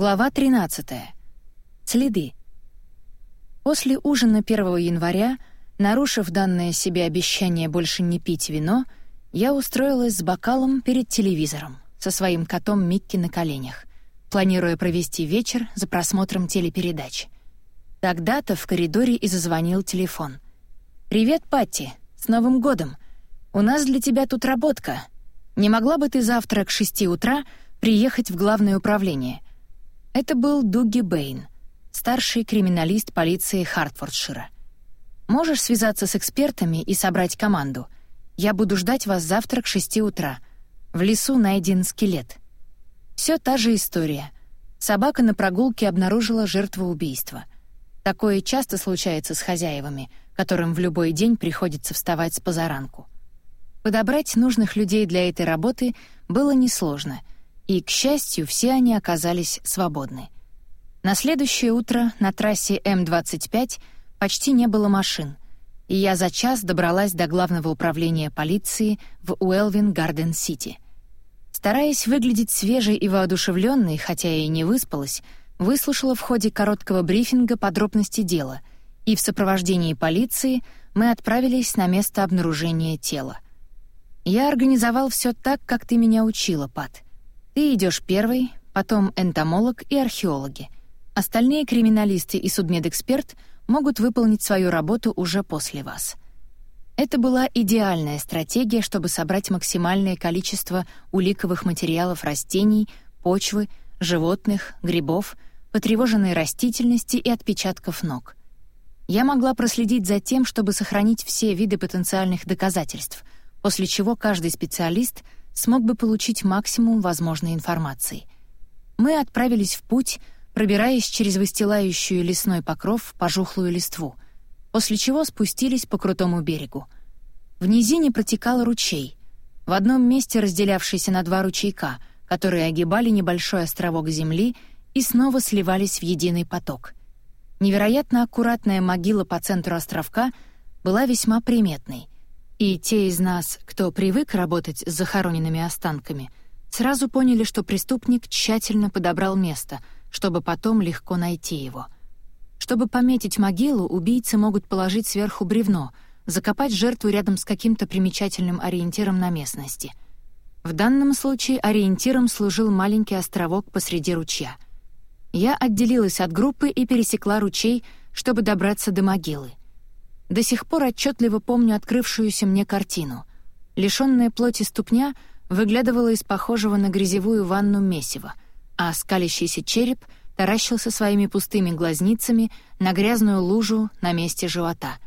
Глава 13. Следы. После ужина 1 января, нарушив данное себе обещание больше не пить вино, я устроилась с бокалом перед телевизором со своим котом Микки на коленях, планируя провести вечер за просмотром телепередач. Тогда-то в коридоре и зазвонил телефон. «Привет, Патти! С Новым годом! У нас для тебя тут работка. Не могла бы ты завтра к шести утра приехать в главное управление?» Это был Дуги Бэйн, старший криминалист полиции Хартфордшира. «Можешь связаться с экспертами и собрать команду. Я буду ждать вас завтра к шести утра. В лесу найден скелет». Все та же история. Собака на прогулке обнаружила жертву убийства. Такое часто случается с хозяевами, которым в любой день приходится вставать с позаранку. Подобрать нужных людей для этой работы было несложно — и, к счастью, все они оказались свободны. На следующее утро на трассе М-25 почти не было машин, и я за час добралась до главного управления полиции в Уэлвин-Гарден-Сити. Стараясь выглядеть свежей и воодушевленной, хотя и не выспалась, выслушала в ходе короткого брифинга подробности дела, и в сопровождении полиции мы отправились на место обнаружения тела. Я организовал все так, как ты меня учила, Пат — ты идешь первый, потом энтомолог и археологи. Остальные криминалисты и судмедэксперт могут выполнить свою работу уже после вас. Это была идеальная стратегия, чтобы собрать максимальное количество уликовых материалов растений, почвы, животных, грибов, потревоженной растительности и отпечатков ног. Я могла проследить за тем, чтобы сохранить все виды потенциальных доказательств, после чего каждый специалист — смог бы получить максимум возможной информации. Мы отправились в путь, пробираясь через выстилающую лесной покров пожухлую листву, после чего спустились по крутому берегу. В низине протекал ручей, в одном месте разделявшийся на два ручейка, которые огибали небольшой островок земли и снова сливались в единый поток. Невероятно аккуратная могила по центру островка была весьма приметной — и те из нас, кто привык работать с захороненными останками, сразу поняли, что преступник тщательно подобрал место, чтобы потом легко найти его. Чтобы пометить могилу, убийцы могут положить сверху бревно, закопать жертву рядом с каким-то примечательным ориентиром на местности. В данном случае ориентиром служил маленький островок посреди ручья. Я отделилась от группы и пересекла ручей, чтобы добраться до могилы. До сих пор отчетливо помню открывшуюся мне картину. Лишённая плоти ступня выглядывала из похожего на грязевую ванну месива, а скалящийся череп таращился своими пустыми глазницами на грязную лужу на месте живота.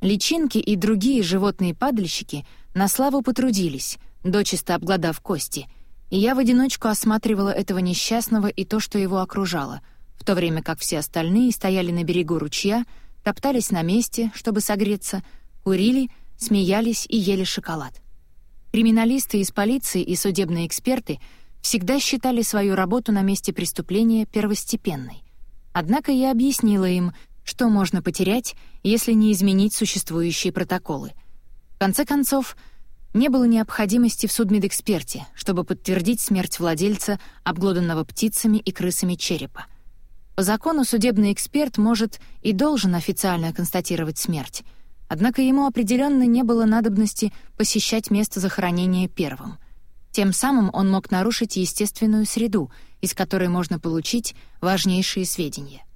Личинки и другие животные-падальщики на славу потрудились, дочисто обглодав кости, и я в одиночку осматривала этого несчастного и то, что его окружало, в то время как все остальные стояли на берегу ручья, топтались на месте, чтобы согреться, курили, смеялись и ели шоколад. Криминалисты из полиции и судебные эксперты всегда считали свою работу на месте преступления первостепенной. Однако я объяснила им, что можно потерять, если не изменить существующие протоколы. В конце концов, не было необходимости в судмедэксперте, чтобы подтвердить смерть владельца, обглоданного птицами и крысами черепа — по закону судебный эксперт может и должен официально констатировать смерть, однако ему определенно не было надобности посещать место захоронения первым. Тем самым он мог нарушить естественную среду, из которой можно получить важнейшие сведения.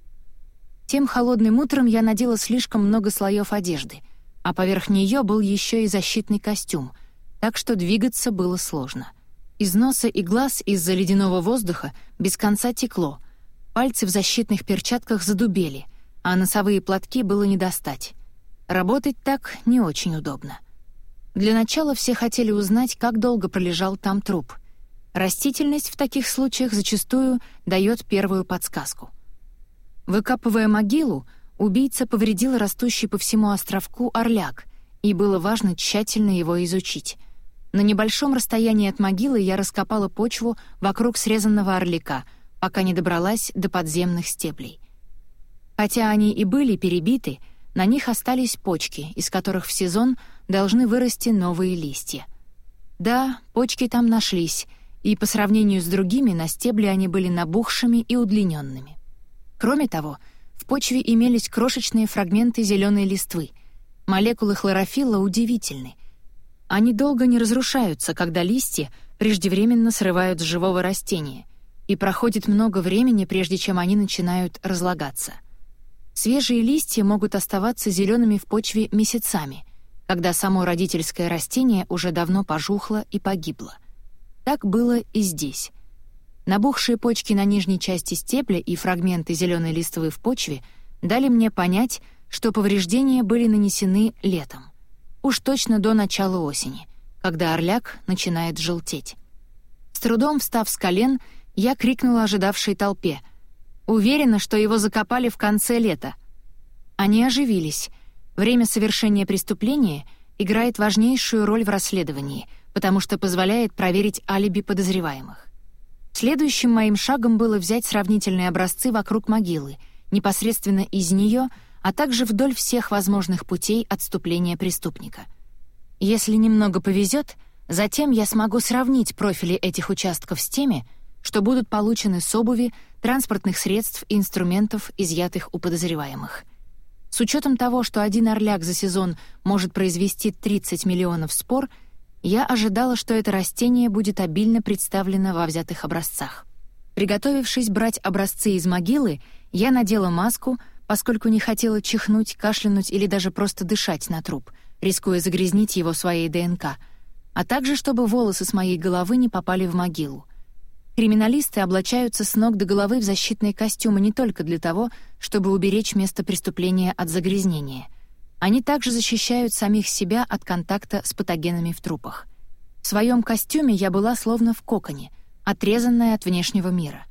Тем холодным утром я надела слишком много слоев одежды, а поверх нее был еще и защитный костюм, так что двигаться было сложно. Из носа и глаз из-за ледяного воздуха без конца текло — Пальцы в защитных перчатках задубели, а носовые платки было не достать. Работать так не очень удобно. Для начала все хотели узнать, как долго пролежал там труп. Растительность в таких случаях зачастую дает первую подсказку. Выкапывая могилу, убийца повредил растущий по всему островку орляк, и было важно тщательно его изучить. На небольшом расстоянии от могилы я раскопала почву вокруг срезанного орляка — пока не добралась до подземных стеблей. Хотя они и были перебиты, на них остались почки, из которых в сезон должны вырасти новые листья. Да, почки там нашлись, и по сравнению с другими на стебле они были набухшими и удлиненными. Кроме того, в почве имелись крошечные фрагменты зеленой листвы. Молекулы хлорофилла удивительны. Они долго не разрушаются, когда листья преждевременно срывают с живого растения, и проходит много времени, прежде чем они начинают разлагаться. Свежие листья могут оставаться зелеными в почве месяцами, когда само родительское растение уже давно пожухло и погибло. Так было и здесь. Набухшие почки на нижней части стебля и фрагменты зеленой листвы в почве дали мне понять, что повреждения были нанесены летом. Уж точно до начала осени, когда орляк начинает желтеть. С трудом встав с колен, я крикнула ожидавшей толпе. Уверена, что его закопали в конце лета. Они оживились. Время совершения преступления играет важнейшую роль в расследовании, потому что позволяет проверить алиби подозреваемых. Следующим моим шагом было взять сравнительные образцы вокруг могилы, непосредственно из нее, а также вдоль всех возможных путей отступления преступника. Если немного повезет, затем я смогу сравнить профили этих участков с теми, что будут получены с обуви, транспортных средств и инструментов, изъятых у подозреваемых. С учетом того, что один орляк за сезон может произвести 30 миллионов спор — я ожидала, что это растение будет обильно представлено во взятых образцах. Приготовившись брать образцы из могилы, я надела маску, поскольку не хотела чихнуть, кашлянуть или даже просто дышать на труп, рискуя загрязнить его своей ДНК, а также чтобы волосы с моей головы не попали в могилу. Криминалисты облачаются с ног до головы в защитные костюмы не только для того, чтобы уберечь место преступления от загрязнения — они также защищают самих себя от контакта с патогенами в трупах. В своем костюме я была словно в коконе, отрезанная от внешнего мира.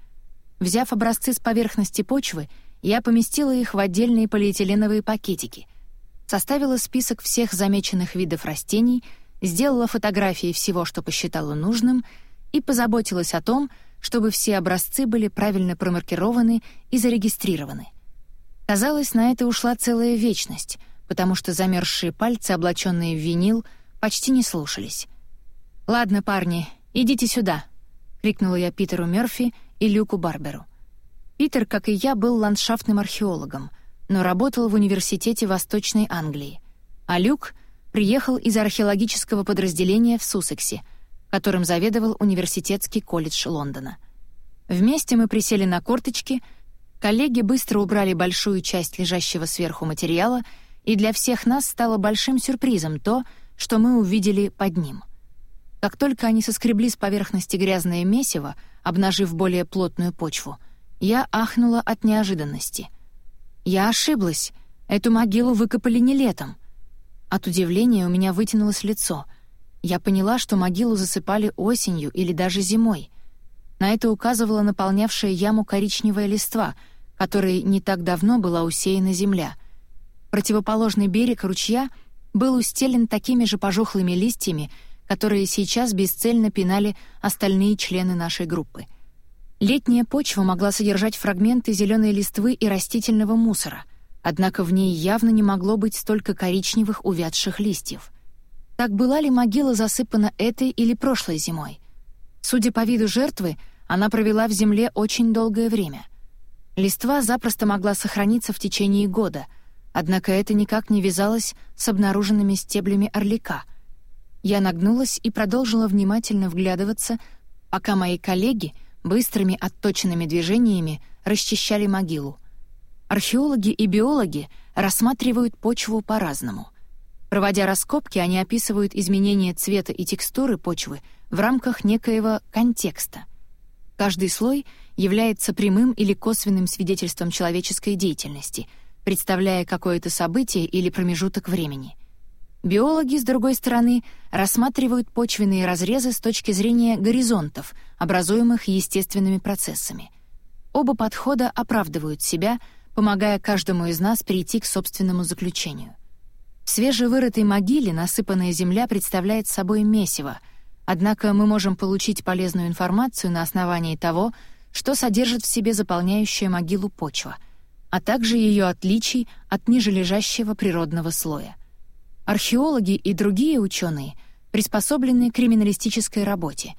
Взяв образцы с поверхности почвы, я поместила их в отдельные полиэтиленовые пакетики, составила список всех замеченных видов растений, сделала фотографии всего, что посчитала нужным, и позаботилась о том, чтобы все образцы были правильно промаркированы и зарегистрированы. Казалось, на это ушла целая вечность — потому что замерзшие пальцы, облаченные в винил, почти не слушались. «Ладно, парни, идите сюда», — крикнула я Питеру Мёрфи и Люку Барберу. Питер, как и я, был ландшафтным археологом, но работал в университете Восточной Англии, а Люк приехал из археологического подразделения в Суссексе, которым заведовал университетский колледж Лондона. Вместе мы присели на корточки, коллеги быстро убрали большую часть лежащего сверху материала — и для всех нас стало большим сюрпризом то, что мы увидели под ним. Как только они соскребли с поверхности грязное месиво, обнажив более плотную почву, я ахнула от неожиданности. Я ошиблась. Эту могилу выкопали не летом. От удивления у меня вытянулось лицо. Я поняла, что могилу засыпали осенью или даже зимой. На это указывала наполнявшая яму коричневая листва, которой не так давно была усеяна земля — Противоположный берег ручья был устелен такими же пожухлыми листьями, которые сейчас бесцельно пинали остальные члены нашей группы. Летняя почва могла содержать фрагменты зеленой листвы и растительного мусора, однако в ней явно не могло быть столько коричневых увядших листьев. Так была ли могила засыпана этой или прошлой зимой? Судя по виду жертвы, она провела в земле очень долгое время. Листва запросто могла сохраниться в течение года — Однако это никак не вязалось с обнаруженными стеблями орлика. Я нагнулась и продолжила внимательно вглядываться, пока мои коллеги быстрыми отточенными движениями расчищали могилу. Археологи и биологи рассматривают почву по-разному. Проводя раскопки, они описывают изменения цвета и текстуры почвы в рамках некоего контекста. Каждый слой является прямым или косвенным свидетельством человеческой деятельности — представляя какое-то событие или промежуток времени. Биологи, с другой стороны, рассматривают почвенные разрезы с точки зрения горизонтов, образуемых естественными процессами. Оба подхода оправдывают себя, помогая каждому из нас прийти к собственному заключению. В свежевырытой могиле насыпанная земля представляет собой месиво, однако мы можем получить полезную информацию на основании того, что содержит в себе заполняющая могилу почва — а также ее отличий от нижележащего природного слоя. Археологи и другие ученые приспособлены к криминалистической работе.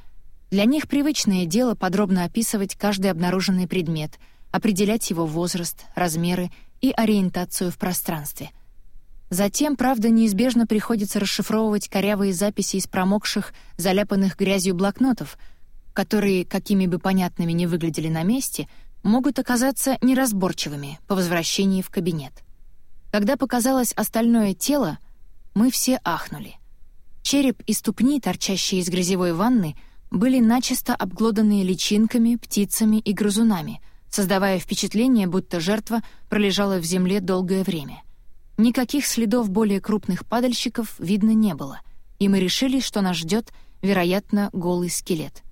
Для них привычное дело подробно описывать каждый обнаруженный предмет, определять его возраст, размеры и ориентацию в пространстве. Затем, правда, неизбежно приходится расшифровывать корявые записи из промокших, заляпанных грязью блокнотов, которые, какими бы понятными ни выглядели на месте, могут оказаться неразборчивыми по возвращении в кабинет. Когда показалось остальное тело, мы все ахнули. Череп и ступни, торчащие из грязевой ванны, были начисто обглоданные личинками, птицами и грызунами, создавая впечатление, будто жертва пролежала в земле долгое время. Никаких следов более крупных падальщиков видно не было, и мы решили, что нас ждет, вероятно, голый скелет.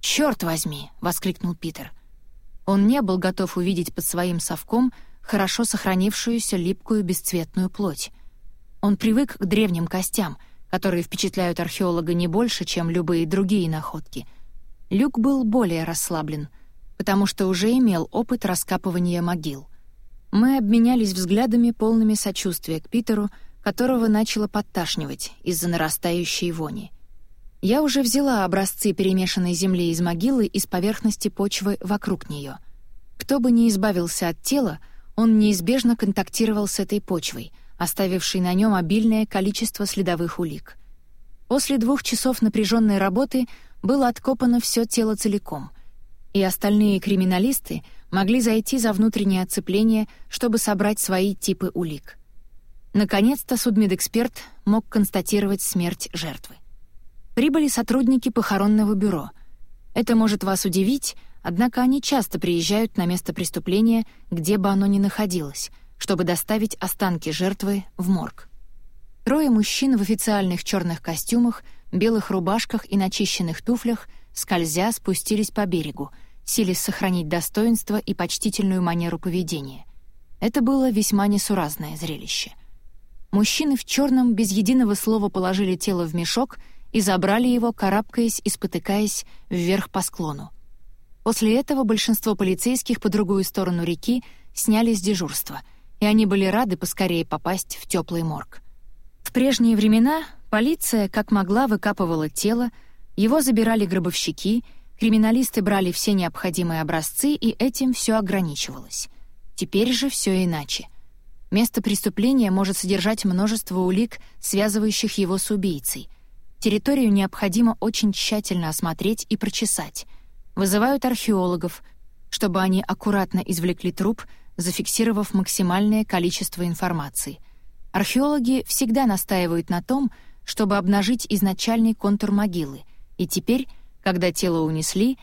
«Чёрт возьми!» — воскликнул Питер. Он не был готов увидеть под своим совком хорошо сохранившуюся липкую бесцветную плоть. Он привык к древним костям — которые впечатляют археолога не больше, чем любые другие находки. Люк был более расслаблен, потому что уже имел опыт раскапывания могил. Мы обменялись взглядами, полными сочувствия к Питеру, которого начало подташнивать из-за нарастающей вони. Я уже взяла образцы перемешанной земли из могилы из поверхности почвы вокруг нее. Кто бы ни избавился от тела, он неизбежно контактировал с этой почвой — оставивший на нем обильное количество следовых улик. После двух часов напряженной работы было откопано все тело целиком, и остальные криминалисты могли зайти за внутреннее оцепление, чтобы собрать свои типы улик. Наконец-то судмедэксперт мог констатировать смерть жертвы. Прибыли сотрудники похоронного бюро. Это может вас удивить, однако они часто приезжают на место преступления, где бы оно ни находилось — чтобы доставить останки жертвы в морг. Трое мужчин в официальных черных костюмах, белых рубашках и начищенных туфлях, скользя, спустились по берегу, силясь сохранить достоинство и почтительную манеру поведения. Это было весьма несуразное зрелище. Мужчины в черном без единого слова положили тело в мешок и забрали его, карабкаясь и спотыкаясь вверх по склону. После этого большинство полицейских по другую сторону реки сняли с дежурства — и они были рады поскорее попасть в теплый морг. В прежние времена полиция, как могла, выкапывала тело, его забирали гробовщики, криминалисты брали все необходимые образцы, и этим все ограничивалось. Теперь же все иначе. Место преступления может содержать множество улик, связывающих его с убийцей. Территорию необходимо очень тщательно осмотреть и прочесать. Вызывают археологов, чтобы они аккуратно извлекли труп — зафиксировав максимальное количество информации. Археологи всегда настаивают на том, чтобы обнажить изначальный контур могилы, и теперь, когда тело унесли,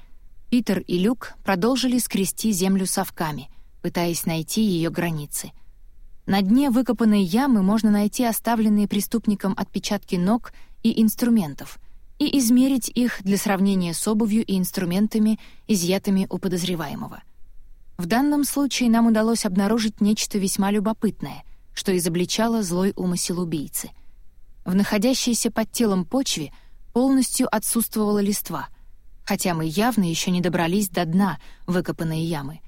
Питер и Люк продолжили скрести землю совками, пытаясь найти ее границы. На дне выкопанной ямы можно найти оставленные преступником отпечатки ног и инструментов и измерить их для сравнения с обувью и инструментами, изъятыми у подозреваемого. В данном случае нам удалось обнаружить нечто весьма любопытное, что изобличало злой умысел убийцы. В находящейся под телом почве полностью отсутствовала листва, хотя мы явно еще не добрались до дна выкопанной ямы.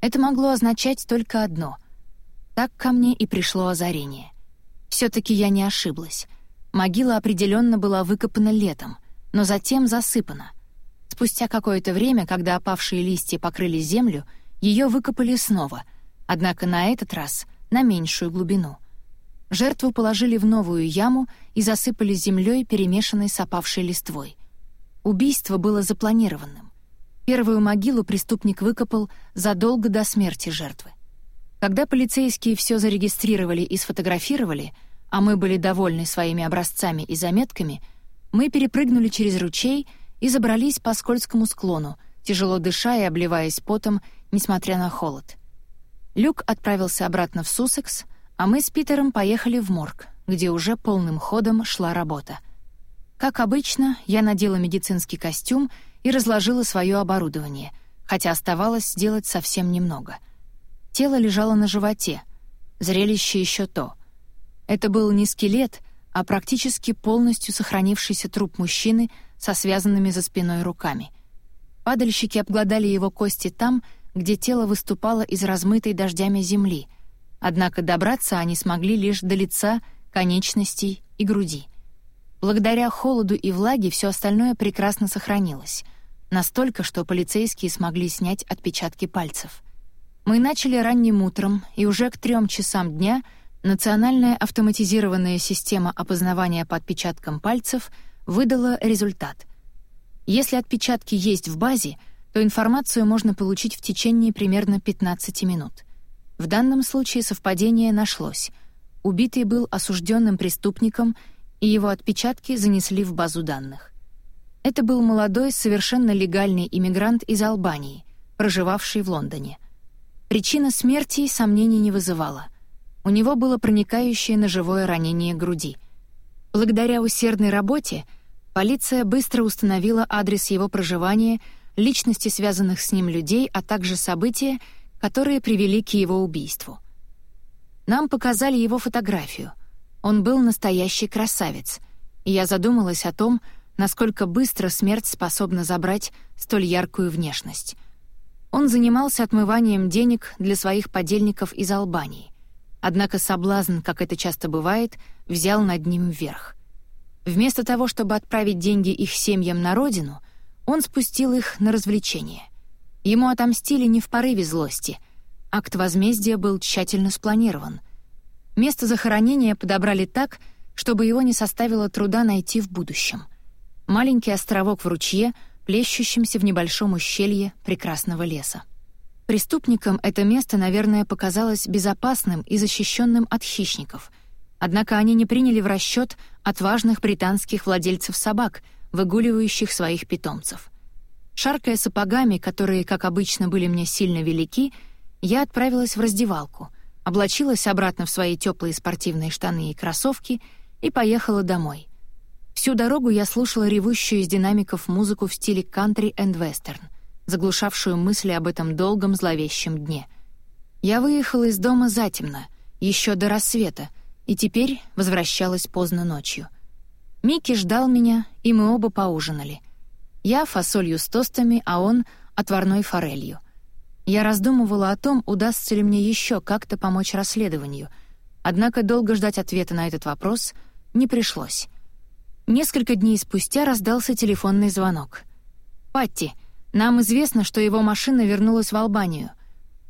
Это могло означать только одно. Так ко мне и пришло озарение. Все-таки я не ошиблась. Могила определенно была выкопана летом, но затем засыпана. Спустя какое-то время, когда опавшие листья покрыли землю — ее выкопали снова, однако на этот раз на меньшую глубину. Жертву положили в новую яму и засыпали землей, перемешанной с опавшей листвой. Убийство было запланированным. Первую могилу преступник выкопал задолго до смерти жертвы. Когда полицейские все зарегистрировали и сфотографировали, а мы были довольны своими образцами и заметками, мы перепрыгнули через ручей и забрались по скользкому склону, тяжело дыша и обливаясь потом, несмотря на холод. Люк отправился обратно в Суссекс, а мы с Питером поехали в морг, где уже полным ходом шла работа. Как обычно, я надела медицинский костюм и разложила свое оборудование, хотя оставалось сделать совсем немного. Тело лежало на животе. Зрелище еще то. Это был не скелет, а практически полностью сохранившийся труп мужчины со связанными за спиной руками. Падальщики обглодали его кости там, где тело выступало из размытой дождями земли, однако добраться они смогли лишь до лица, конечностей и груди. Благодаря холоду и влаге все остальное прекрасно сохранилось. Настолько, что полицейские смогли снять отпечатки пальцев. Мы начали ранним утром, и уже к трем часам дня национальная автоматизированная система опознавания по отпечаткам пальцев выдала результат. Если отпечатки есть в базе, то информацию можно получить в течение примерно 15 минут. В данном случае совпадение нашлось. Убитый был осужденным преступником, и его отпечатки занесли в базу данных. Это был молодой, совершенно легальный иммигрант из Албании, проживавший в Лондоне. Причина смерти сомнений не вызывала. У него было проникающее ножевое ранение груди. Благодаря усердной работе — Полиция быстро установила адрес его проживания, личности связанных с ним людей, а также события, которые привели к его убийству. Нам показали его фотографию. Он был настоящий красавец, и я задумалась о том, насколько быстро смерть способна забрать столь яркую внешность. Он занимался отмыванием денег для своих подельников из Албании. Однако соблазн, как это часто бывает, взял над ним верх. Вместо того, чтобы отправить деньги их семьям на родину, он спустил их на развлечение. Ему отомстили не в порыве злости. Акт возмездия был тщательно спланирован. Место захоронения подобрали так, чтобы его не составило труда найти в будущем. Маленький островок в ручье, плещущемся в небольшом ущелье прекрасного леса. Преступникам это место, наверное, показалось безопасным и защищенным от хищников — Однако они не приняли в расчет отважных британских владельцев собак, выгуливающих своих питомцев. Шаркая сапогами, которые, как обычно, были мне сильно велики, я отправилась в раздевалку, облачилась обратно в свои теплые спортивные штаны и кроссовки и поехала домой. Всю дорогу я слушала ревущую из динамиков музыку в стиле кантри энд вестерн, заглушавшую мысли об этом долгом зловещем дне. Я выехала из дома затемно, еще до рассвета, и теперь возвращалась поздно ночью. Микки ждал меня, и мы оба поужинали. Я фасолью с тостами, а он — отварной форелью. Я раздумывала о том, удастся ли мне еще как-то помочь расследованию, однако долго ждать ответа на этот вопрос не пришлось. Несколько дней спустя раздался телефонный звонок. «Патти, нам известно, что его машина вернулась в Албанию.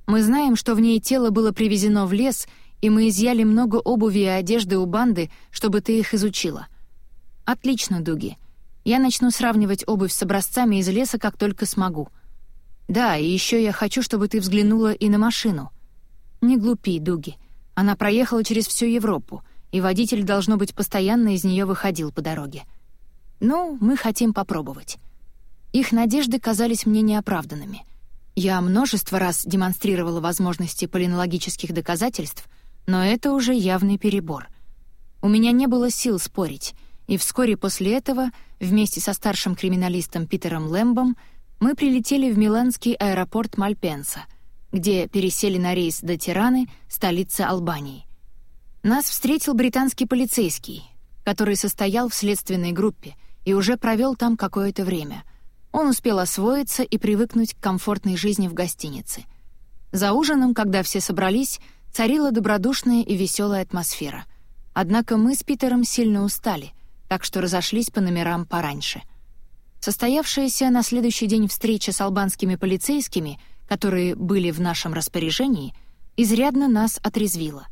Мы знаем, что в ней тело было привезено в лес — и мы изъяли много обуви и одежды у банды, чтобы ты их изучила». «Отлично, Дуги. Я начну сравнивать обувь с образцами из леса, как только смогу. Да, и еще я хочу, чтобы ты взглянула и на машину. Не глупи, Дуги. Она проехала через всю Европу, и водитель, должно быть, постоянно из нее выходил по дороге. Ну, мы хотим попробовать». Их надежды казались мне неоправданными. Я множество раз демонстрировала возможности полинологических доказательств — но это уже явный перебор. У меня не было сил спорить, и вскоре после этого, вместе со старшим криминалистом Питером Лэмбом, мы прилетели в миланский аэропорт Мальпенса, где пересели на рейс до Тираны, столицы Албании. Нас встретил британский полицейский, который состоял в следственной группе и уже провел там какое-то время. Он успел освоиться и привыкнуть к комфортной жизни в гостинице. За ужином, когда все собрались, царила добродушная и веселая атмосфера. Однако мы с Питером сильно устали, так что разошлись по номерам пораньше. Состоявшаяся на следующий день встреча с албанскими полицейскими, которые были в нашем распоряжении, изрядно нас отрезвила.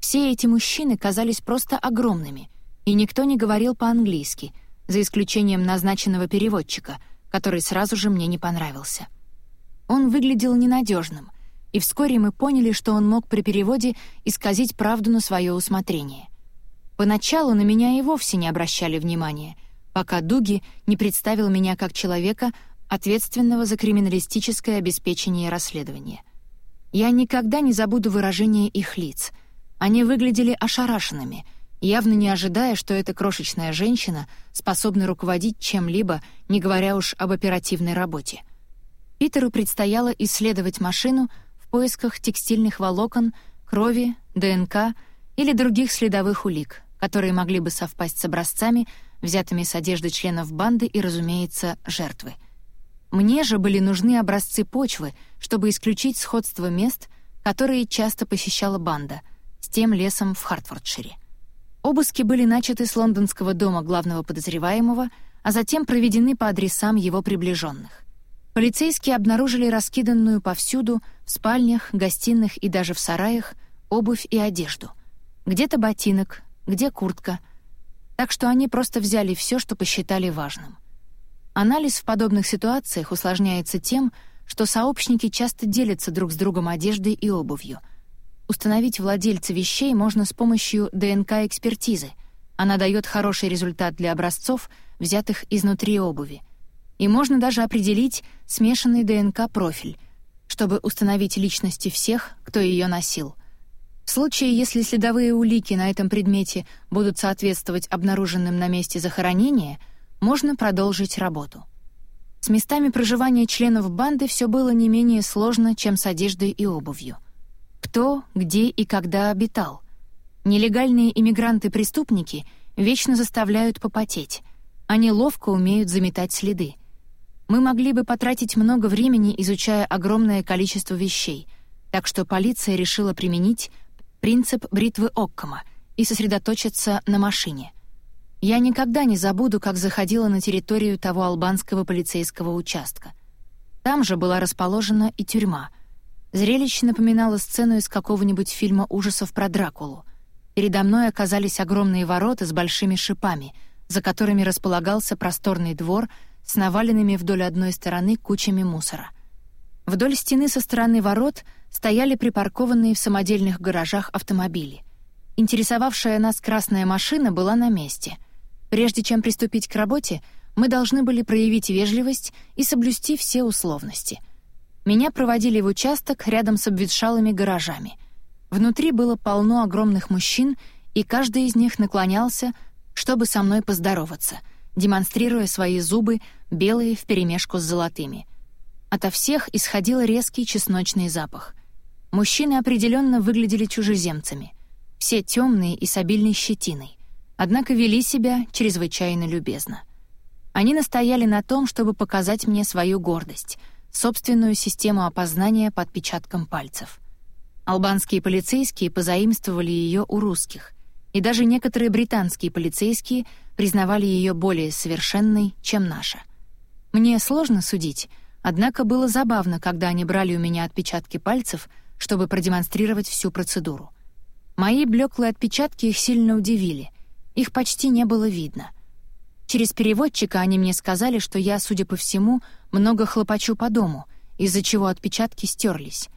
Все эти мужчины казались просто огромными, и никто не говорил по-английски, за исключением назначенного переводчика, который сразу же мне не понравился. Он выглядел ненадежным, и вскоре мы поняли, что он мог при переводе исказить правду на свое усмотрение. Поначалу на меня и вовсе не обращали внимания, пока Дуги не представил меня как человека, ответственного за криминалистическое обеспечение расследования. Я никогда не забуду выражение их лиц. Они выглядели ошарашенными, явно не ожидая, что эта крошечная женщина способна руководить чем-либо, не говоря уж об оперативной работе. Питеру предстояло исследовать машину — поисках текстильных волокон, крови, ДНК или других следовых улик, которые могли бы совпасть с образцами, взятыми с одежды членов банды и, разумеется, жертвы. Мне же были нужны образцы почвы, чтобы исключить сходство мест, которые часто посещала банда, с тем лесом в Хартфордшире. Обыски были начаты с лондонского дома главного подозреваемого, а затем проведены по адресам его приближенных. Полицейские обнаружили раскиданную повсюду, в спальнях, гостиных и даже в сараях, обувь и одежду. Где-то ботинок, где куртка. Так что они просто взяли все, что посчитали важным. Анализ в подобных ситуациях усложняется тем, что сообщники часто делятся друг с другом одеждой и обувью. Установить владельца вещей можно с помощью ДНК-экспертизы. Она дает хороший результат для образцов, взятых изнутри обуви — и можно даже определить смешанный ДНК-профиль, чтобы установить личности всех, кто ее носил. В случае, если следовые улики на этом предмете будут соответствовать обнаруженным на месте захоронения, можно продолжить работу. С местами проживания членов банды все было не менее сложно, чем с одеждой и обувью. Кто, где и когда обитал. Нелегальные иммигранты-преступники вечно заставляют попотеть. Они ловко умеют заметать следы — мы могли бы потратить много времени, изучая огромное количество вещей, так что полиция решила применить принцип бритвы Оккома и сосредоточиться на машине. Я никогда не забуду, как заходила на территорию того албанского полицейского участка. Там же была расположена и тюрьма. Зрелище напоминало сцену из какого-нибудь фильма ужасов про Дракулу. Передо мной оказались огромные ворота с большими шипами, за которыми располагался просторный двор — с наваленными вдоль одной стороны кучами мусора. Вдоль стены со стороны ворот стояли припаркованные в самодельных гаражах автомобили. Интересовавшая нас красная машина была на месте. Прежде чем приступить к работе, мы должны были проявить вежливость и соблюсти все условности. Меня проводили в участок рядом с обветшалыми гаражами. Внутри было полно огромных мужчин, и каждый из них наклонялся, чтобы со мной поздороваться — демонстрируя свои зубы, белые вперемешку с золотыми. Ото всех исходил резкий чесночный запах. Мужчины определенно выглядели чужеземцами. Все темные и с обильной щетиной. Однако вели себя чрезвычайно любезно. Они настояли на том, чтобы показать мне свою гордость, собственную систему опознания по отпечаткам пальцев. Албанские полицейские позаимствовали ее у русских, и даже некоторые британские полицейские — признавали ее более совершенной, чем наша. Мне сложно судить, однако было забавно, когда они брали у меня отпечатки пальцев, чтобы продемонстрировать всю процедуру. Мои блеклые отпечатки их сильно удивили. Их почти не было видно. Через переводчика они мне сказали, что я, судя по всему, много хлопочу по дому, из-за чего отпечатки стерлись.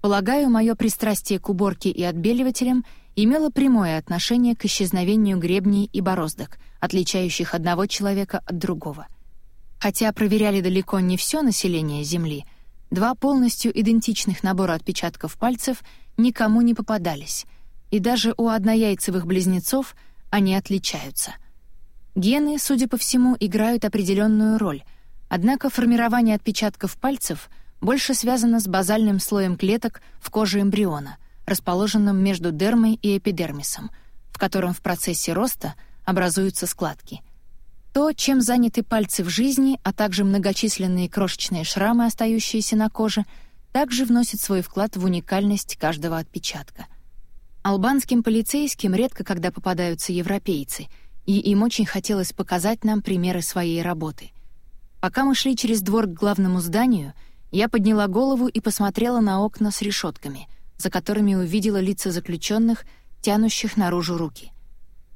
Полагаю, мое пристрастие к уборке и отбеливателям имело прямое отношение к исчезновению гребней и бороздок, отличающих одного человека от другого. Хотя проверяли далеко не все население Земли, два полностью идентичных набора отпечатков пальцев никому не попадались, и даже у однояйцевых близнецов они отличаются. Гены, судя по всему, играют определенную роль, однако формирование отпечатков пальцев больше связано с базальным слоем клеток в коже эмбриона, расположенным между дермой и эпидермисом, в котором в процессе роста — образуются складки. То, чем заняты пальцы в жизни, а также многочисленные крошечные шрамы, остающиеся на коже, также вносит свой вклад в уникальность каждого отпечатка. Албанским полицейским редко когда попадаются европейцы, и им очень хотелось показать нам примеры своей работы. Пока мы шли через двор к главному зданию, я подняла голову и посмотрела на окна с решетками, за которыми увидела лица заключенных, тянущих наружу руки —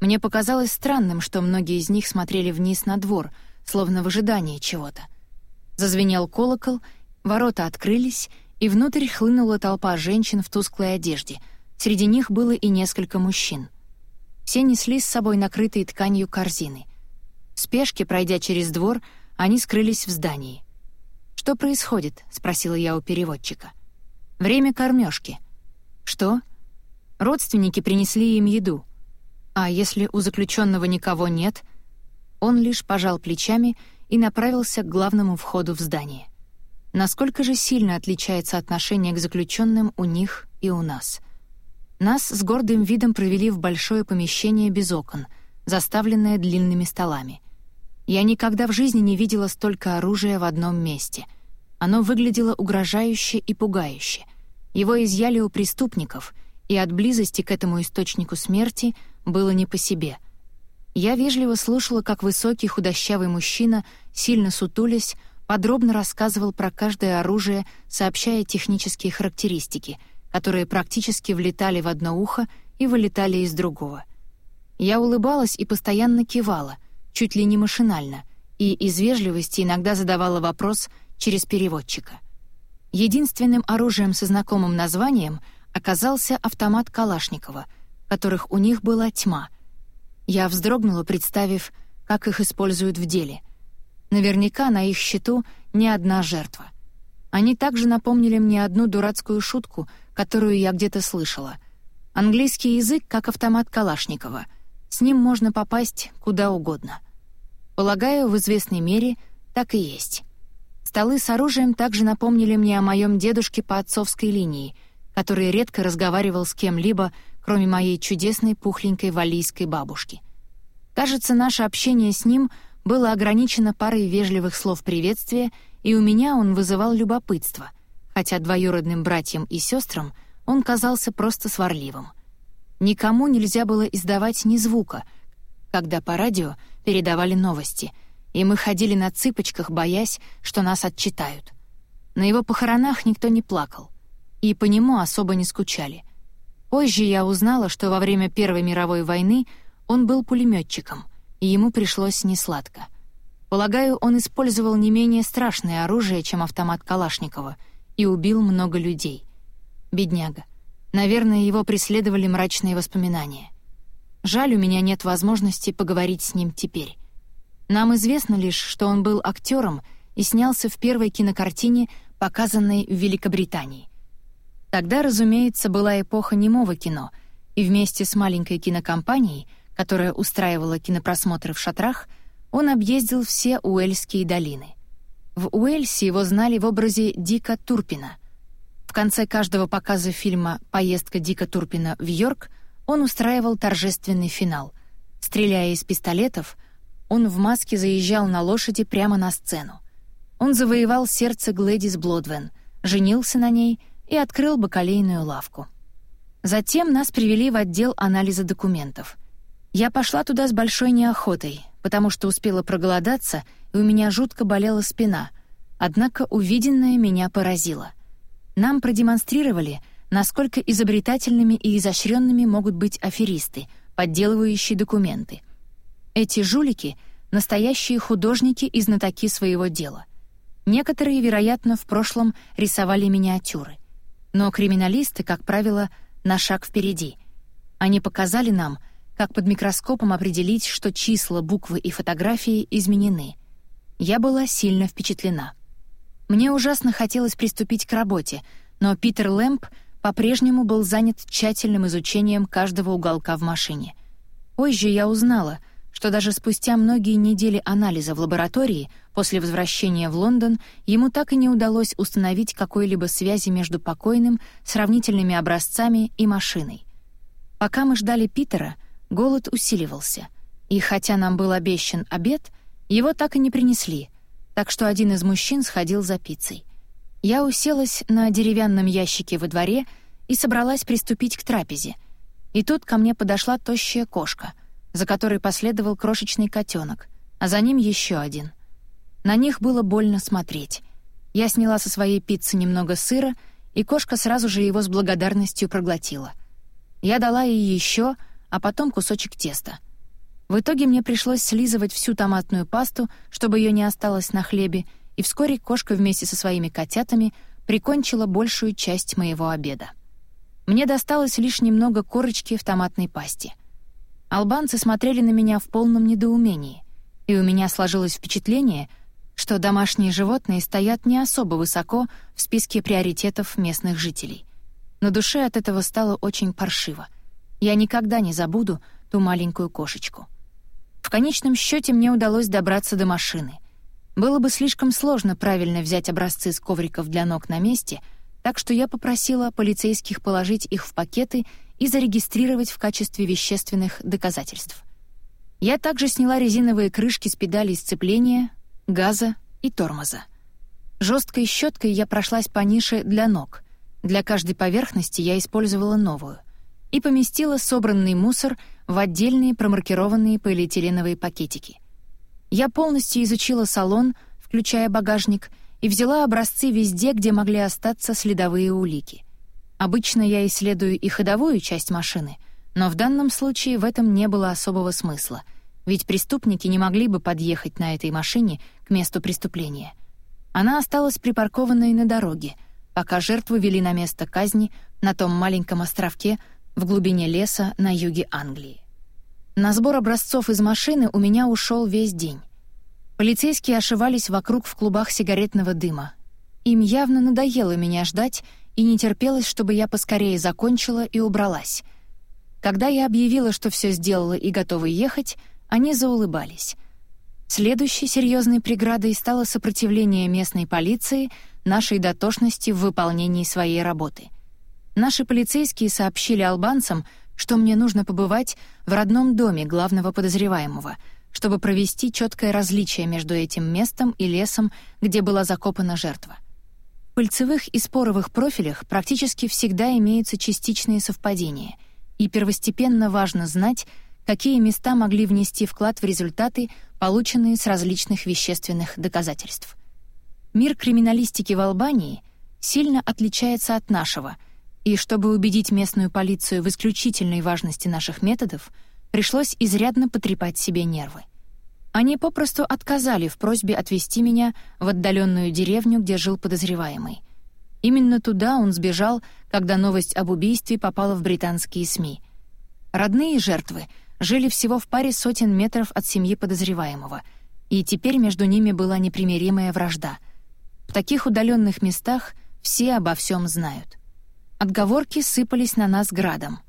мне показалось странным, что многие из них смотрели вниз на двор, словно в ожидании чего-то. Зазвенел колокол, ворота открылись, и внутрь хлынула толпа женщин в тусклой одежде. Среди них было и несколько мужчин. Все несли с собой накрытые тканью корзины. В спешке, пройдя через двор, они скрылись в здании. «Что происходит?» — спросила я у переводчика. «Время кормежки». «Что?» «Родственники принесли им еду». А если у заключенного никого нет? Он лишь пожал плечами и направился к главному входу в здание. Насколько же сильно отличается отношение к заключенным у них и у нас? Нас с гордым видом провели в большое помещение без окон, заставленное длинными столами. Я никогда в жизни не видела столько оружия в одном месте. Оно выглядело угрожающе и пугающе. Его изъяли у преступников, и от близости к этому источнику смерти было не по себе. Я вежливо слушала, как высокий худощавый мужчина, сильно сутулясь, подробно рассказывал про каждое оружие, сообщая технические характеристики, которые практически влетали в одно ухо и вылетали из другого. Я улыбалась и постоянно кивала, чуть ли не машинально, и из вежливости иногда задавала вопрос через переводчика. Единственным оружием со знакомым названием оказался автомат Калашникова, которых у них была тьма. Я вздрогнула, представив, как их используют в деле. Наверняка на их счету не одна жертва. Они также напомнили мне одну дурацкую шутку, которую я где-то слышала. Английский язык как автомат Калашникова. С ним можно попасть куда угодно. Полагаю, в известной мере так и есть. Столы с оружием также напомнили мне о моем дедушке по отцовской линии, который редко разговаривал с кем-либо, кроме моей чудесной пухленькой валийской бабушки. Кажется, наше общение с ним было ограничено парой вежливых слов приветствия, и у меня он вызывал любопытство, хотя двоюродным братьям и сестрам он казался просто сварливым. Никому нельзя было издавать ни звука, когда по радио передавали новости — и мы ходили на цыпочках, боясь, что нас отчитают. На его похоронах никто не плакал, и по нему особо не скучали. Позже я узнала, что во время Первой мировой войны он был пулеметчиком, и ему пришлось несладко. Полагаю, он использовал не менее страшное оружие, чем автомат Калашникова, и убил много людей. Бедняга. Наверное, его преследовали мрачные воспоминания. Жаль, у меня нет возможности поговорить с ним теперь. Нам известно лишь, что он был актером и снялся в первой кинокартине, показанной в Великобритании. Тогда, разумеется, была эпоха немого кино, и вместе с маленькой кинокомпанией, которая устраивала кинопросмотры в шатрах, он объездил все Уэльские долины. В Уэльсе его знали в образе Дика Турпина. В конце каждого показа фильма «Поездка Дика Турпина в Йорк» он устраивал торжественный финал. Стреляя из пистолетов — он в маске заезжал на лошади прямо на сцену. Он завоевал сердце Глэдис Блодвен, женился на ней и открыл бакалейную лавку. Затем нас привели в отдел анализа документов. Я пошла туда с большой неохотой, потому что успела проголодаться, и у меня жутко болела спина, однако увиденное меня поразило. Нам продемонстрировали, насколько изобретательными и изощренными могут быть аферисты, подделывающие документы — эти жулики — настоящие художники и знатоки своего дела. Некоторые, вероятно, в прошлом рисовали миниатюры. Но криминалисты, как правило, на шаг впереди. Они показали нам, как под микроскопом определить, что числа, буквы и фотографии изменены. Я была сильно впечатлена. Мне ужасно хотелось приступить к работе, но Питер Лэмп по-прежнему был занят тщательным изучением каждого уголка в машине. Позже я узнала — что даже спустя многие недели анализа в лаборатории после возвращения в Лондон ему так и не удалось установить какой-либо связи между покойным, сравнительными образцами и машиной. Пока мы ждали Питера, голод усиливался, и хотя нам был обещан обед, его так и не принесли, так что один из мужчин сходил за пиццей. Я уселась на деревянном ящике во дворе и собралась приступить к трапезе. И тут ко мне подошла тощая кошка — за которой последовал крошечный котенок, а за ним еще один. На них было больно смотреть. Я сняла со своей пиццы немного сыра, и кошка сразу же его с благодарностью проглотила. Я дала ей еще, а потом кусочек теста. В итоге мне пришлось слизывать всю томатную пасту, чтобы ее не осталось на хлебе, и вскоре кошка вместе со своими котятами прикончила большую часть моего обеда. Мне досталось лишь немного корочки в томатной пасте — Албанцы смотрели на меня в полном недоумении, и у меня сложилось впечатление, что домашние животные стоят не особо высоко в списке приоритетов местных жителей. На душе от этого стало очень паршиво. Я никогда не забуду ту маленькую кошечку. В конечном счете мне удалось добраться до машины. Было бы слишком сложно правильно взять образцы с ковриков для ног на месте, так что я попросила полицейских положить их в пакеты и зарегистрировать в качестве вещественных доказательств. Я также сняла резиновые крышки с педалей сцепления, газа и тормоза. Жесткой щеткой я прошлась по нише для ног. Для каждой поверхности я использовала новую. и поместила собранный мусор в отдельные промаркированные полиэтиленовые пакетики. Я полностью изучила салон, включая багажник, и взяла образцы везде, где могли остаться следовые улики. Обычно я исследую и ходовую часть машины, но в данном случае в этом не было особого смысла, ведь преступники не могли бы подъехать на этой машине к месту преступления. Она осталась припаркованной на дороге, пока жертву вели на место казни на том маленьком островке в глубине леса на юге Англии. На сбор образцов из машины у меня ушел весь день. Полицейские ошивались вокруг в клубах сигаретного дыма. Им явно надоело меня ждать и не терпелось, чтобы я поскорее закончила и убралась. Когда я объявила, что все сделала и готова ехать, они заулыбались. Следующей серьезной преградой стало сопротивление местной полиции нашей дотошности в выполнении своей работы. Наши полицейские сообщили албанцам, что мне нужно побывать в родном доме главного подозреваемого, чтобы провести четкое различие между этим местом и лесом, где была закопана жертва. В пыльцевых и споровых профилях практически всегда имеются частичные совпадения, и первостепенно важно знать, какие места могли внести вклад в результаты, полученные с различных вещественных доказательств. Мир криминалистики в Албании сильно отличается от нашего — и чтобы убедить местную полицию в исключительной важности наших методов, пришлось изрядно потрепать себе нервы. Они попросту отказали в просьбе отвезти меня в отдаленную деревню, где жил подозреваемый. Именно туда он сбежал, когда новость об убийстве попала в британские СМИ. Родные жертвы жили всего в паре сотен метров от семьи подозреваемого, и теперь между ними была непримиримая вражда. В таких удаленных местах все обо всем знают. Отговорки сыпались на нас градом.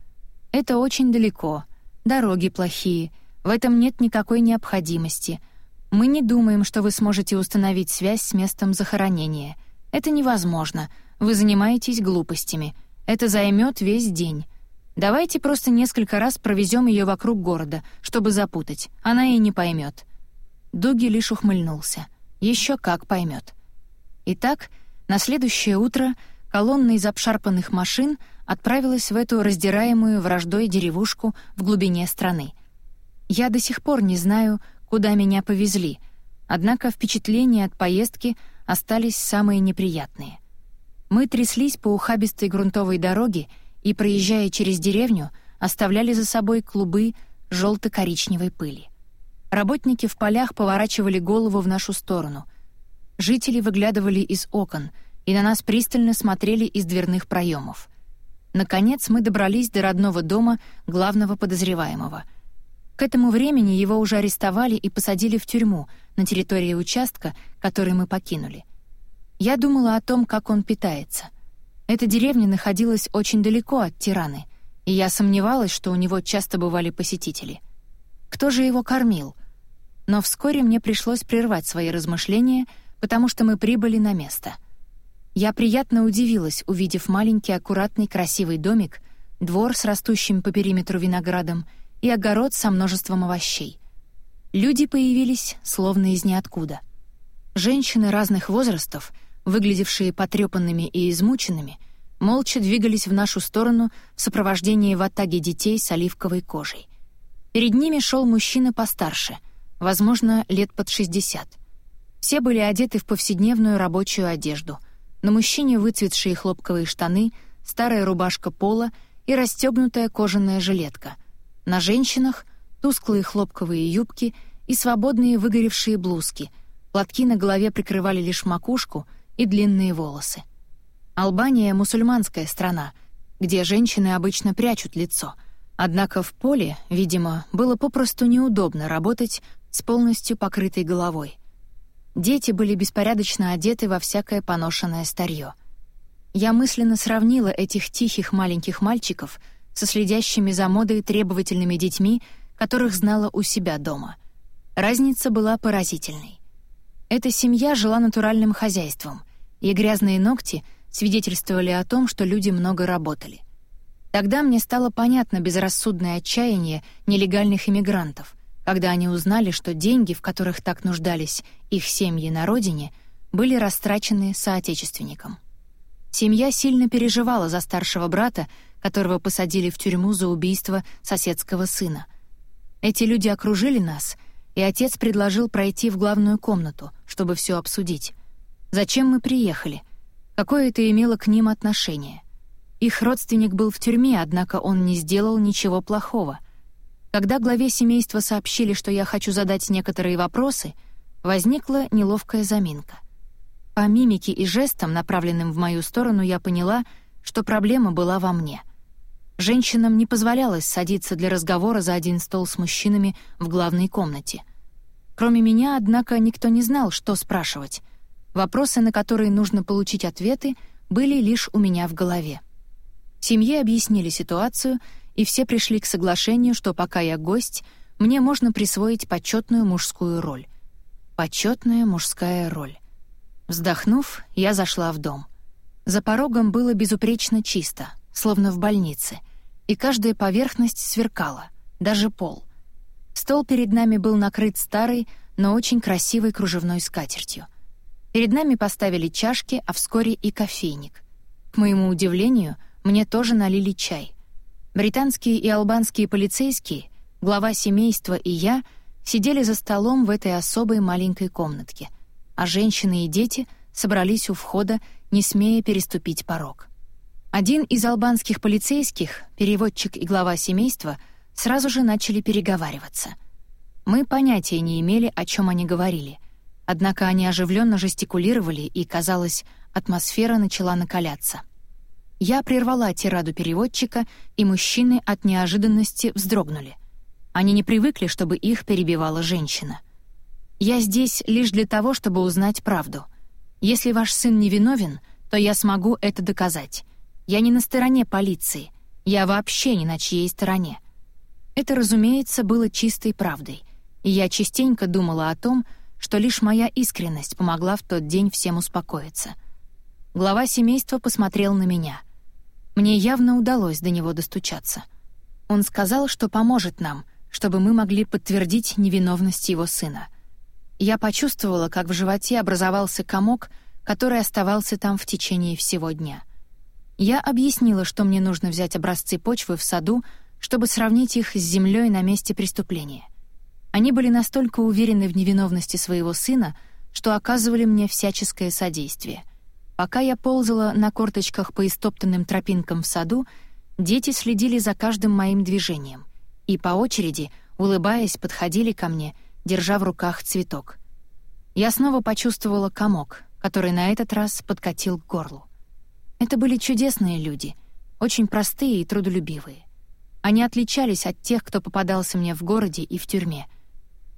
«Это очень далеко. Дороги плохие. В этом нет никакой необходимости. Мы не думаем, что вы сможете установить связь с местом захоронения. Это невозможно. Вы занимаетесь глупостями. Это займет весь день. Давайте просто несколько раз провезем ее вокруг города, чтобы запутать. Она и не поймет. Дуги лишь ухмыльнулся. Еще как поймет. Итак, на следующее утро — колонна из обшарпанных машин отправилась в эту раздираемую враждой деревушку в глубине страны. Я до сих пор не знаю, куда меня повезли, однако впечатления от поездки остались самые неприятные. Мы тряслись по ухабистой грунтовой дороге и, проезжая через деревню, оставляли за собой клубы желто-коричневой пыли. Работники в полях поворачивали голову в нашу сторону. Жители выглядывали из окон — и на нас пристально смотрели из дверных проемов. Наконец мы добрались до родного дома главного подозреваемого. К этому времени его уже арестовали и посадили в тюрьму на территории участка, который мы покинули. Я думала о том, как он питается. Эта деревня находилась очень далеко от Тираны, и я сомневалась, что у него часто бывали посетители. Кто же его кормил? Но вскоре мне пришлось прервать свои размышления, потому что мы прибыли на место — я приятно удивилась, увидев маленький аккуратный красивый домик, двор с растущим по периметру виноградом и огород со множеством овощей. Люди появились словно из ниоткуда. Женщины разных возрастов, выглядевшие потрепанными и измученными, молча двигались в нашу сторону в сопровождении ватаги детей с оливковой кожей. Перед ними шел мужчина постарше, возможно, лет под 60. Все были одеты в повседневную рабочую одежду — на мужчине выцветшие хлопковые штаны, старая рубашка пола и расстегнутая кожаная жилетка. На женщинах — тусклые хлопковые юбки и свободные выгоревшие блузки. Платки на голове прикрывали лишь макушку и длинные волосы. Албания — мусульманская страна, где женщины обычно прячут лицо. Однако в поле, видимо, было попросту неудобно работать с полностью покрытой головой. Дети были беспорядочно одеты во всякое поношенное старье. Я мысленно сравнила этих тихих маленьких мальчиков со следящими за модой требовательными детьми, которых знала у себя дома. Разница была поразительной. Эта семья жила натуральным хозяйством, и грязные ногти свидетельствовали о том, что люди много работали. Тогда мне стало понятно безрассудное отчаяние нелегальных иммигрантов — когда они узнали, что деньги, в которых так нуждались их семьи на родине, были растрачены соотечественникам. Семья сильно переживала за старшего брата, которого посадили в тюрьму за убийство соседского сына. Эти люди окружили нас, и отец предложил пройти в главную комнату, чтобы все обсудить. Зачем мы приехали? Какое это имело к ним отношение? Их родственник был в тюрьме, однако он не сделал ничего плохого. Когда главе семейства сообщили, что я хочу задать некоторые вопросы, возникла неловкая заминка. По мимике и жестам, направленным в мою сторону, я поняла, что проблема была во мне. Женщинам не позволялось садиться для разговора за один стол с мужчинами в главной комнате. Кроме меня, однако, никто не знал, что спрашивать. Вопросы, на которые нужно получить ответы, были лишь у меня в голове. Семье объяснили ситуацию, и все пришли к соглашению, что пока я гость, мне можно присвоить почетную мужскую роль. Почетная мужская роль. Вздохнув, я зашла в дом. За порогом было безупречно чисто, словно в больнице, и каждая поверхность сверкала, даже пол. Стол перед нами был накрыт старой, но очень красивой кружевной скатертью. Перед нами поставили чашки, а вскоре и кофейник. К моему удивлению — мне тоже налили чай. Британские и албанские полицейские, глава семейства и я сидели за столом в этой особой маленькой комнатке, а женщины и дети собрались у входа, не смея переступить порог. Один из албанских полицейских, переводчик и глава семейства, сразу же начали переговариваться. Мы понятия не имели, о чем они говорили. Однако они оживленно жестикулировали, и, казалось, атмосфера начала накаляться — я прервала тираду переводчика, и мужчины от неожиданности вздрогнули. Они не привыкли, чтобы их перебивала женщина. «Я здесь лишь для того, чтобы узнать правду. Если ваш сын невиновен, то я смогу это доказать. Я не на стороне полиции. Я вообще не на чьей стороне». Это, разумеется, было чистой правдой, и я частенько думала о том, что лишь моя искренность помогла в тот день всем успокоиться. Глава семейства посмотрел на меня — мне явно удалось до него достучаться. Он сказал, что поможет нам, чтобы мы могли подтвердить невиновность его сына. Я почувствовала, как в животе образовался комок, который оставался там в течение всего дня. Я объяснила, что мне нужно взять образцы почвы в саду, чтобы сравнить их с землей на месте преступления. Они были настолько уверены в невиновности своего сына, что оказывали мне всяческое содействие — Пока я ползала на корточках по истоптанным тропинкам в саду, дети следили за каждым моим движением и по очереди, улыбаясь, подходили ко мне, держа в руках цветок. Я снова почувствовала комок, который на этот раз подкатил к горлу. Это были чудесные люди, очень простые и трудолюбивые. Они отличались от тех, кто попадался мне в городе и в тюрьме.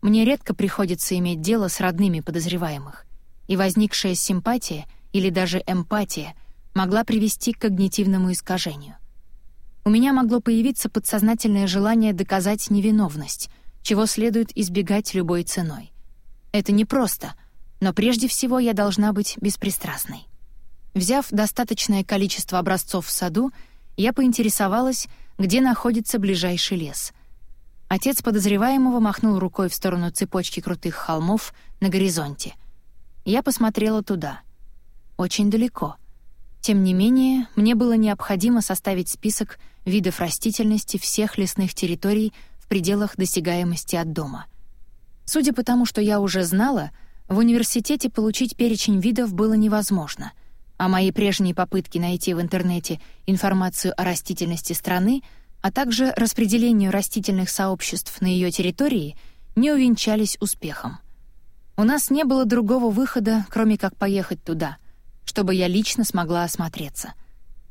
Мне редко приходится иметь дело с родными подозреваемых, и возникшая симпатия — или даже эмпатия могла привести к когнитивному искажению. У меня могло появиться подсознательное желание доказать невиновность, чего следует избегать любой ценой. Это непросто, но прежде всего я должна быть беспристрастной. Взяв достаточное количество образцов в саду, я поинтересовалась, где находится ближайший лес. Отец подозреваемого махнул рукой в сторону цепочки крутых холмов на горизонте. Я посмотрела туда очень далеко. Тем не менее, мне было необходимо составить список видов растительности всех лесных территорий в пределах досягаемости от дома. Судя по тому, что я уже знала, в университете получить перечень видов было невозможно, а мои прежние попытки найти в интернете информацию о растительности страны, а также распределению растительных сообществ на ее территории не увенчались успехом. У нас не было другого выхода, кроме как поехать туда — чтобы я лично смогла осмотреться.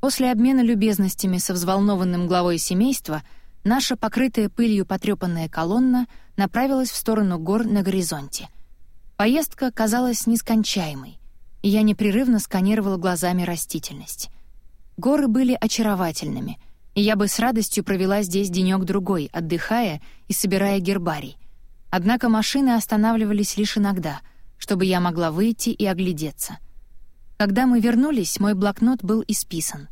После обмена любезностями со взволнованным главой семейства наша покрытая пылью потрепанная колонна направилась в сторону гор на горизонте. Поездка казалась нескончаемой, я непрерывно сканировала глазами растительность. Горы были очаровательными, и я бы с радостью провела здесь денёк-другой, отдыхая и собирая гербарий. Однако машины останавливались лишь иногда, чтобы я могла выйти и оглядеться. Когда мы вернулись, мой блокнот был исписан.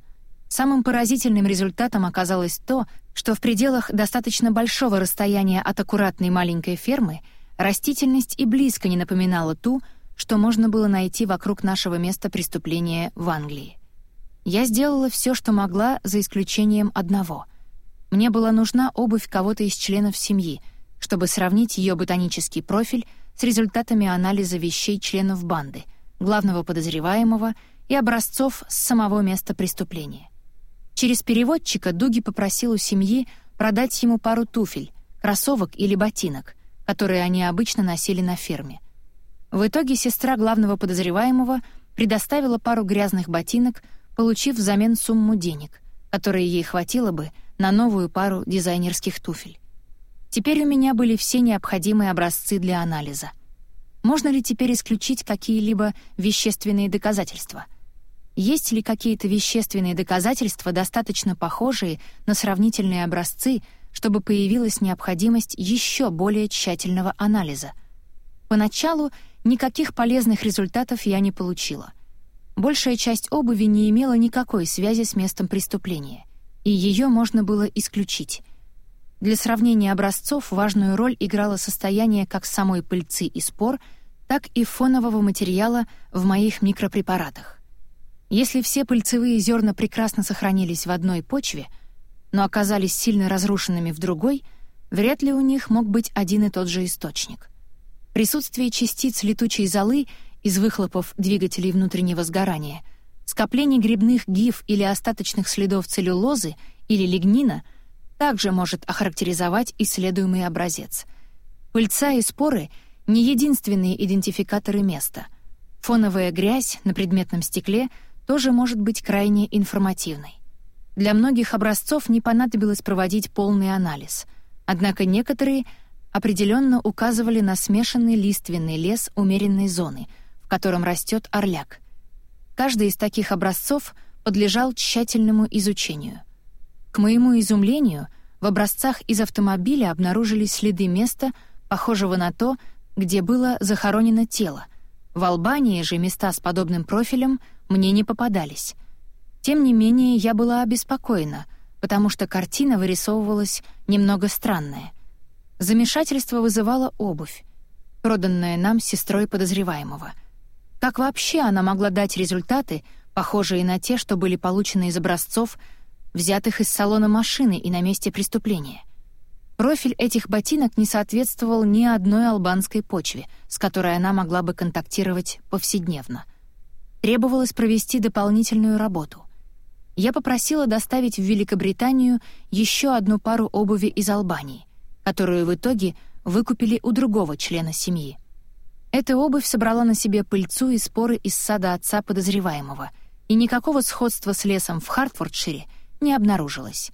Самым поразительным результатом оказалось то, что в пределах достаточно большого расстояния от аккуратной маленькой фермы растительность и близко не напоминала ту, что можно было найти вокруг нашего места преступления в Англии. Я сделала все, что могла, за исключением одного. Мне была нужна обувь кого-то из членов семьи, чтобы сравнить ее ботанический профиль с результатами анализа вещей членов банды, главного подозреваемого и образцов с самого места преступления. Через переводчика Дуги попросил у семьи продать ему пару туфель, кроссовок или ботинок, которые они обычно носили на ферме. В итоге сестра главного подозреваемого предоставила пару грязных ботинок, получив взамен сумму денег, которой ей хватило бы на новую пару дизайнерских туфель. Теперь у меня были все необходимые образцы для анализа. Можно ли теперь исключить какие-либо вещественные доказательства? Есть ли какие-то вещественные доказательства, достаточно похожие на сравнительные образцы, чтобы появилась необходимость еще более тщательного анализа? Поначалу никаких полезных результатов я не получила. Большая часть обуви не имела никакой связи с местом преступления, и ее можно было исключить. Для сравнения образцов важную роль играло состояние как самой пыльцы и спор, так и фонового материала в моих микропрепаратах. Если все пыльцевые зерна прекрасно сохранились в одной почве, но оказались сильно разрушенными в другой, вряд ли у них мог быть один и тот же источник. Присутствие частиц летучей золы из выхлопов двигателей внутреннего сгорания, скоплений грибных гиф или остаточных следов целлюлозы или лигнина также может охарактеризовать исследуемый образец. Пыльца и споры — не единственные идентификаторы места. Фоновая грязь на предметном стекле — тоже может быть крайне информативной. Для многих образцов не понадобилось проводить полный анализ, однако некоторые определенно указывали на смешанный лиственный лес умеренной зоны, в котором растет орляк. Каждый из таких образцов подлежал тщательному изучению. К моему изумлению, в образцах из автомобиля обнаружились следы места, похожего на то, где было захоронено тело. В Албании же места с подобным профилем мне не попадались. Тем не менее, я была обеспокоена, потому что картина вырисовывалась немного странная. Замешательство вызывала обувь, проданная нам сестрой подозреваемого. Как вообще она могла дать результаты, похожие на те, что были получены из образцов, взятых из салона машины и на месте преступления? Профиль этих ботинок не соответствовал ни одной албанской почве, с которой она могла бы контактировать повседневно требовалось провести дополнительную работу. Я попросила доставить в Великобританию еще одну пару обуви из Албании, которую в итоге выкупили у другого члена семьи. Эта обувь собрала на себе пыльцу и споры из сада отца подозреваемого, и никакого сходства с лесом в Хартфордшире не обнаружилось.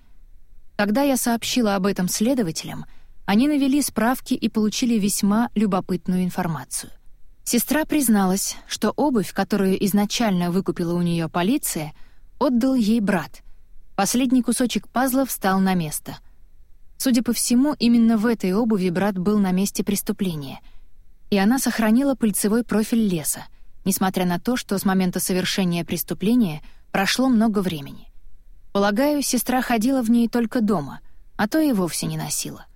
Когда я сообщила об этом следователям, они навели справки и получили весьма любопытную информацию. Сестра призналась, что обувь, которую изначально выкупила у нее полиция, отдал ей брат. Последний кусочек пазла встал на место. Судя по всему, именно в этой обуви брат был на месте преступления. И она сохранила пыльцевой профиль леса, несмотря на то, что с момента совершения преступления прошло много времени. Полагаю, сестра ходила в ней только дома, а то и вовсе не носила.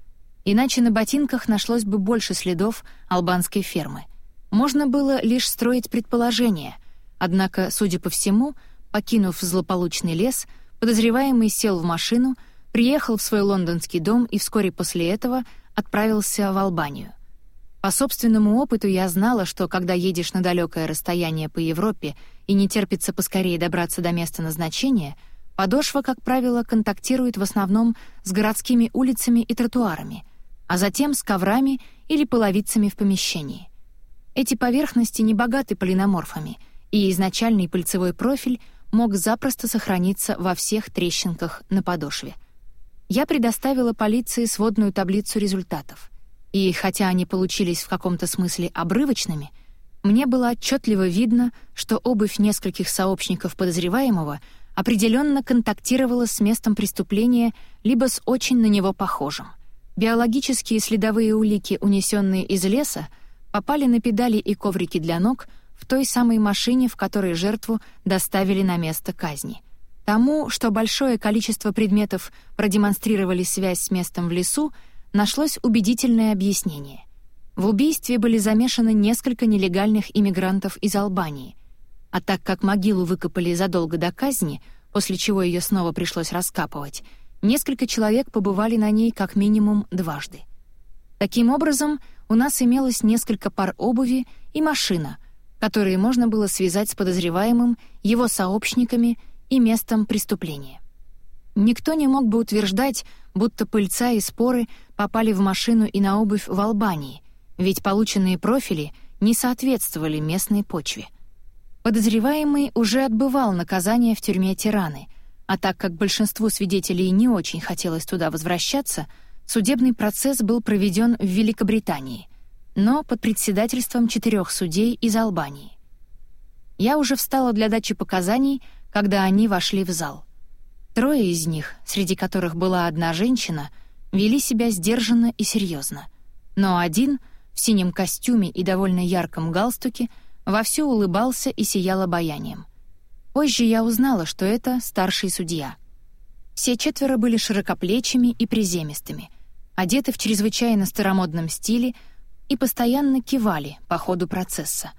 Иначе на ботинках нашлось бы больше следов албанской фермы. Можно было лишь строить предположения, однако, судя по всему, покинув злополучный лес, подозреваемый сел в машину, приехал в свой лондонский дом и вскоре после этого отправился в Албанию. По собственному опыту я знала, что когда едешь на далекое расстояние по Европе и не терпится поскорее добраться до места назначения, подошва, как правило, контактирует в основном с городскими улицами и тротуарами, а затем с коврами или половицами в помещении. Эти поверхности не богаты полиноморфами, и изначальный пыльцевой профиль мог запросто сохраниться во всех трещинках на подошве. Я предоставила полиции сводную таблицу результатов. И хотя они получились в каком-то смысле обрывочными, мне было отчетливо видно, что обувь нескольких сообщников подозреваемого определенно контактировала с местом преступления либо с очень на него похожим. Биологические следовые улики, унесенные из леса, попали на педали и коврики для ног в той самой машине, в которой жертву доставили на место казни. Тому, что большое количество предметов продемонстрировали связь с местом в лесу, нашлось убедительное объяснение. В убийстве были замешаны несколько нелегальных иммигрантов из Албании. А так как могилу выкопали задолго до казни, после чего ее снова пришлось раскапывать, несколько человек побывали на ней как минимум дважды. Таким образом, у нас имелось несколько пар обуви и машина, которые можно было связать с подозреваемым, его сообщниками и местом преступления. Никто не мог бы утверждать, будто пыльца и споры попали в машину и на обувь в Албании, ведь полученные профили не соответствовали местной почве. Подозреваемый уже отбывал наказание в тюрьме Тираны, а так как большинству свидетелей не очень хотелось туда возвращаться, судебный процесс был проведен в Великобритании, но под председательством четырех судей из Албании. Я уже встала для дачи показаний, когда они вошли в зал — Трое из них, среди которых была одна женщина, вели себя сдержанно и серьезно. Но один, в синем костюме и довольно ярком галстуке, вовсю улыбался и сиял обаянием. Позже я узнала, что это старший судья. Все четверо были широкоплечими и приземистыми, одеты в чрезвычайно старомодном стиле и постоянно кивали по ходу процесса.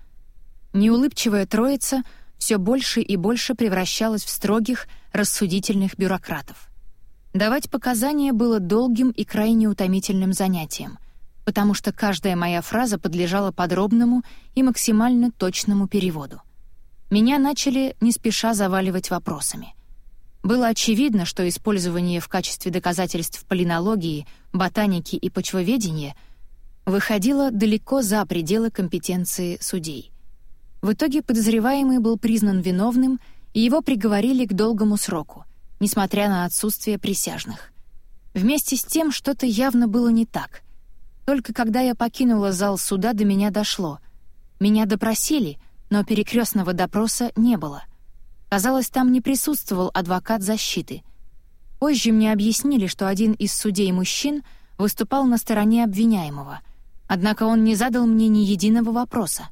Неулыбчивая троица — все больше и больше превращалась в строгих, рассудительных бюрократов. Давать показания было долгим и крайне утомительным занятием, потому что каждая моя фраза подлежала подробному и максимально точному переводу. Меня начали не спеша заваливать вопросами. Было очевидно, что использование в качестве доказательств полинологии, ботаники и почвоведения выходило далеко за пределы компетенции судей. В итоге подозреваемый был признан виновным, и его приговорили к долгому сроку, несмотря на отсутствие присяжных. Вместе с тем что-то явно было не так. Только когда я покинула зал суда, до меня дошло. Меня допросили, но перекрестного допроса не было. Казалось, там не присутствовал адвокат защиты. Позже мне объяснили, что один из судей-мужчин выступал на стороне обвиняемого, однако он не задал мне ни единого вопроса.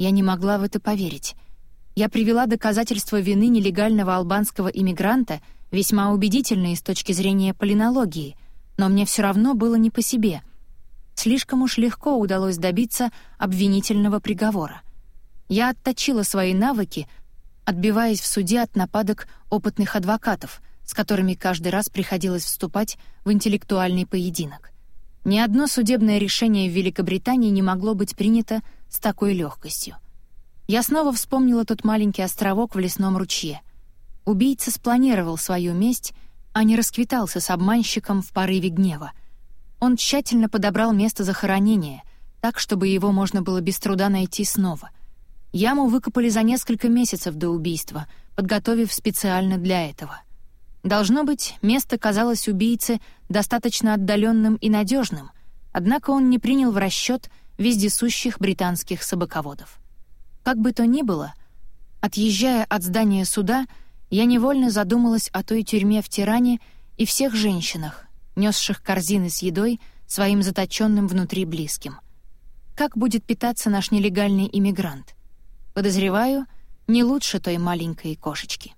Я не могла в это поверить. Я привела доказательства вины нелегального албанского иммигранта, весьма убедительные с точки зрения полинологии, но мне все равно было не по себе. Слишком уж легко удалось добиться обвинительного приговора. Я отточила свои навыки, отбиваясь в суде от нападок опытных адвокатов, с которыми каждый раз приходилось вступать в интеллектуальный поединок. Ни одно судебное решение в Великобритании не могло быть принято с такой легкостью. Я снова вспомнила тот маленький островок в лесном ручье. Убийца спланировал свою месть, а не расквитался с обманщиком в порыве гнева. Он тщательно подобрал место захоронения, так, чтобы его можно было без труда найти снова. Яму выкопали за несколько месяцев до убийства, подготовив специально для этого. Должно быть, место казалось убийце достаточно отдаленным и надежным, однако он не принял в расчет вездесущих британских собаководов. Как бы то ни было, отъезжая от здания суда, я невольно задумалась о той тюрьме в Тиране и всех женщинах, несших корзины с едой своим заточенным внутри близким. Как будет питаться наш нелегальный иммигрант? Подозреваю, не лучше той маленькой кошечки.